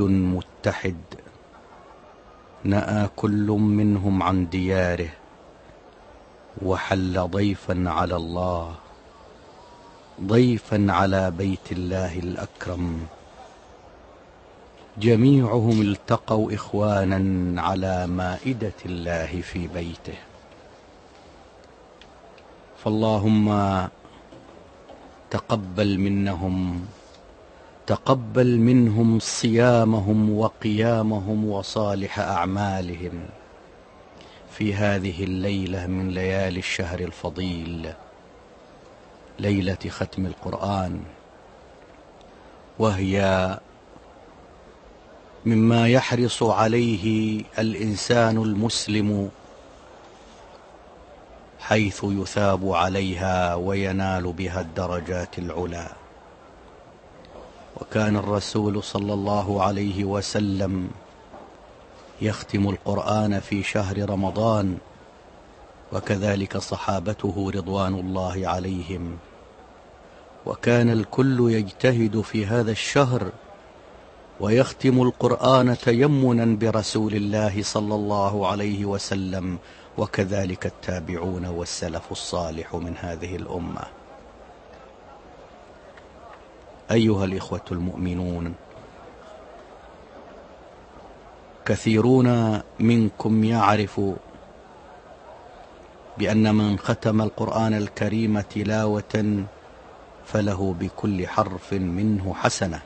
متحد. نأى كل منهم عن دياره وحل ضيفا على الله ضيفا على بيت الله الأكرم. جميعهم التقوا إخوانا على مائدة الله في بيته. فاللهم تقبل منهم تقبل منهم صيامهم وقيامهم وصالح أعمالهم في هذه الليلة من ليالي الشهر الفضيل ليلة ختم القرآن وهي مما يحرص عليه الإنسان المسلم حيث يثاب عليها وينال بها الدرجات العلى. وكان الرسول صلى الله عليه وسلم يختم القرآن في شهر رمضان وكذلك صحابته رضوان الله عليهم. وكان الكل يجتهد في هذا الشهر ويختم القرآن تيمنا برسول الله صلى الله عليه وسلم وكذلك التابعون والسلف الصالح من هذه الأمة. أيها الإخوة المؤمنون. كثيرون منكم يعرف بأن من ختم القرآن الكريم تلاوة فله بكل حرف منه حسنة.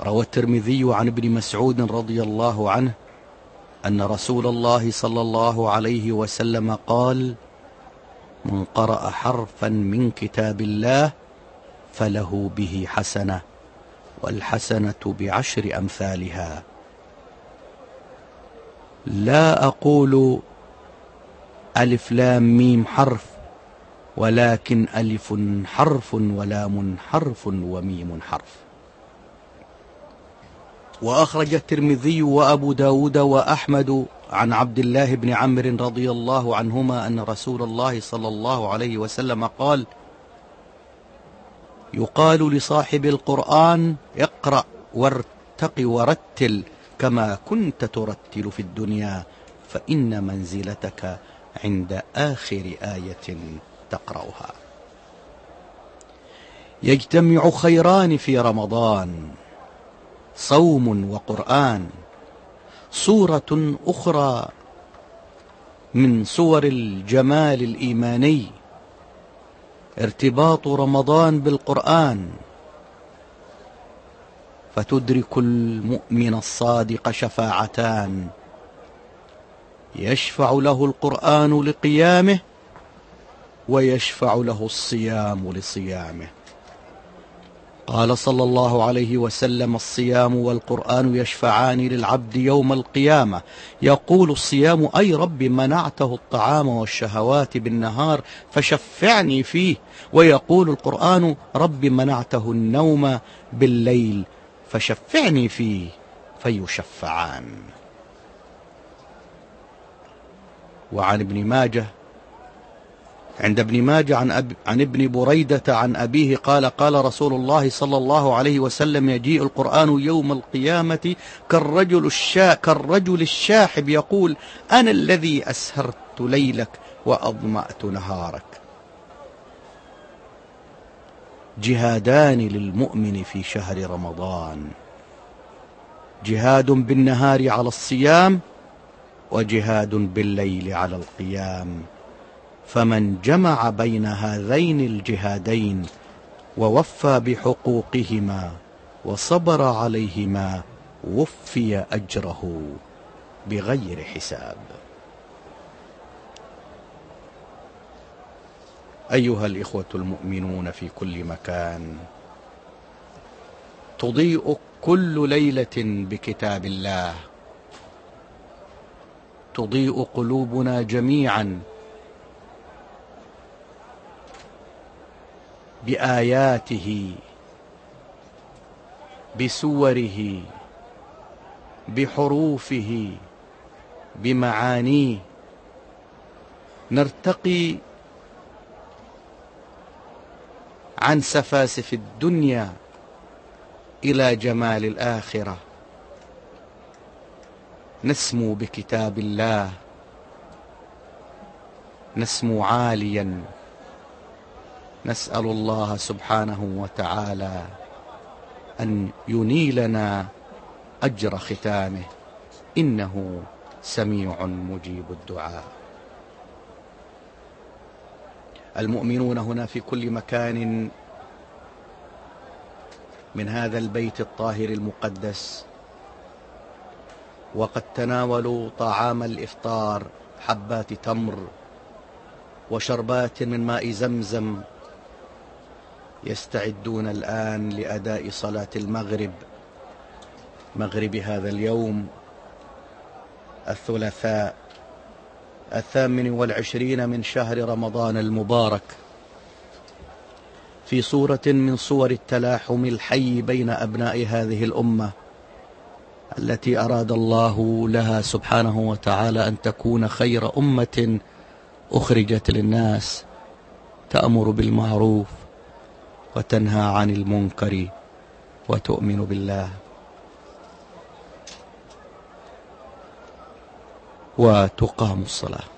روى الترمذي عن ابن مسعود رضي الله عنه أن رسول الله صلى الله عليه وسلم قال من قرأ حرفا من كتاب الله فله به حسنة والحسنة بعشر أمثالها. لا أقول ألف لام ميم حرف ولكن ألف حرف ولام حرف وميم حرف. وأخرج الترمذي وأبو داود وأحمد عن عبد الله بن عمرو رضي الله عنهما أن رسول الله صلى الله عليه وسلم قال يقال لصاحب القرآن اقرأ وارتق ورتل كما كنت ترتل في الدنيا فإن منزلتك عند آخر آية تقرأها. يجتمع خيران في رمضان صوم وقرآن صورة أخرى من صور الجمال الإيماني. ارتباط رمضان بالقرآن. فتدرك المؤمن الصادق شفاعتان. يشفع له القرآن لقيامه ويشفع له الصيام لصيامه. قال صلى الله عليه وسلم الصيام والقرآن يشفعان للعبد يوم القيامة. يقول الصيام أي رب منعته الطعام والشهوات بالنهار فشفعني فيه. ويقول القرآن رب منعته النوم بالليل فشفعني فيه فيشفعان. وعن ابن ماجه عند ابن ماجه عن, أب عن ابن بريدة عن أبيه قال قال رسول الله صلى الله عليه وسلم يجيء القرآن يوم القيامة كالرجل, الشا كالرجل الشاحب يقول أنا الذي أسهرت ليلك وأضمأت نهارك. جهادان للمؤمن في شهر رمضان. جهاد بالنهار على الصيام وجهاد بالليل على القيام. فمن جمع بين هذين الجهادين ووفى بحقوقهما وصبر عليهما وفي أجره بغير حساب. أيها الإخوة المؤمنون في كل مكان تضيء كل ليلة بكتاب الله تضيء قلوبنا جميعا بآياته بسوره بحروفه بمعانيه. نرتقي عن سفاسف الدنيا إلى جمال الآخرة. نسمو بكتاب الله. نسمو عاليا. نسأل الله سبحانه وتعالى أن ينيلنا أجر ختامه. إنه سميع مجيب الدعاء. المؤمنون هنا في كل مكان من هذا البيت الطاهر المقدس وقد تناولوا طعام الإفطار حبات تمر وشربات من ماء زمزم يستعدون الآن لأداء صلاة المغرب مغرب هذا اليوم الثلاثاء الثامن والعشرين من شهر رمضان المبارك. في صورة من صور التلاحم الحي بين أبناء هذه الأمة التي أراد الله لها سبحانه وتعالى أن تكون خير أمة أخرجت للناس تأمر بالمعروف وتنهى عن المنكر وتؤمن بالله. وتقام الصلاة.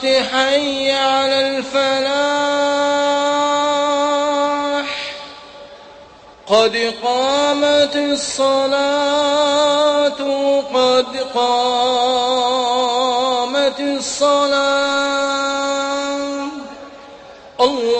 الصلاة حي على الفلاح. قد قامت الصلاة قد قامت الصلاة. الله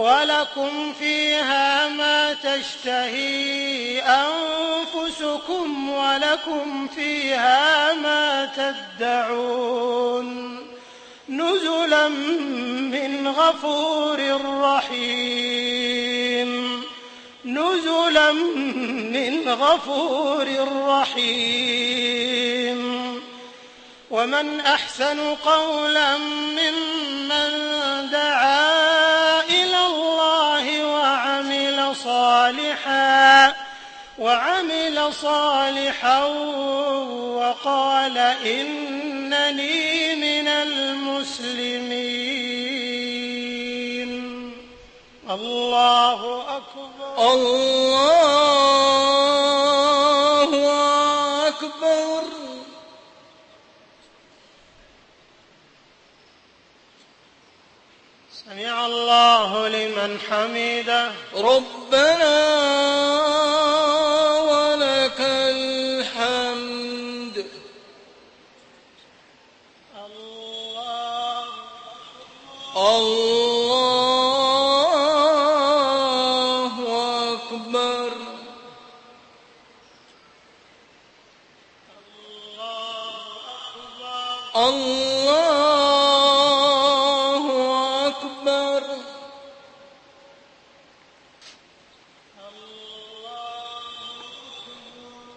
ولكم فيها ما تشتهي أنفسكم ولكم فيها ما تدعون نزلا من غفور رحيم نزلا من غفور رحيم ومن أحسن قولا ممن صالحا وعمل صالحا وقال إنني من المسلمين. الله أكبر. الله أكبر. سمع الله لمن حمده. ربنا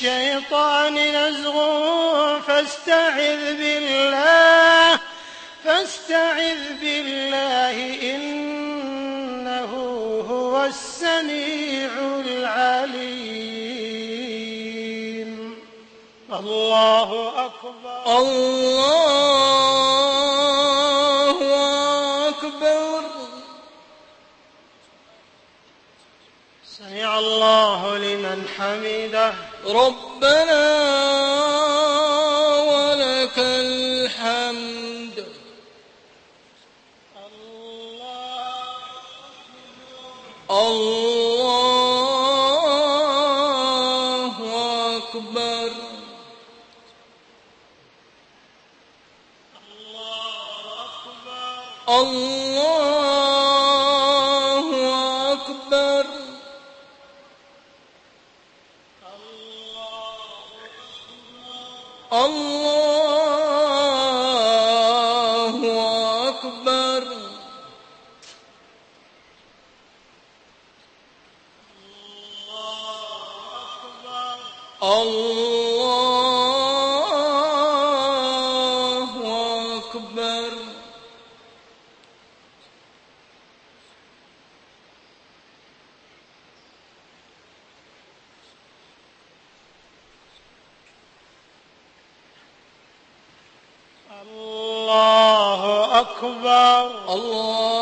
الشيطان نزغ فاستعذ بالله فاستعذ بالله إنه هو السميع العليم. الله أكبر. الله لمن حمده ربنا الله أكبر. الله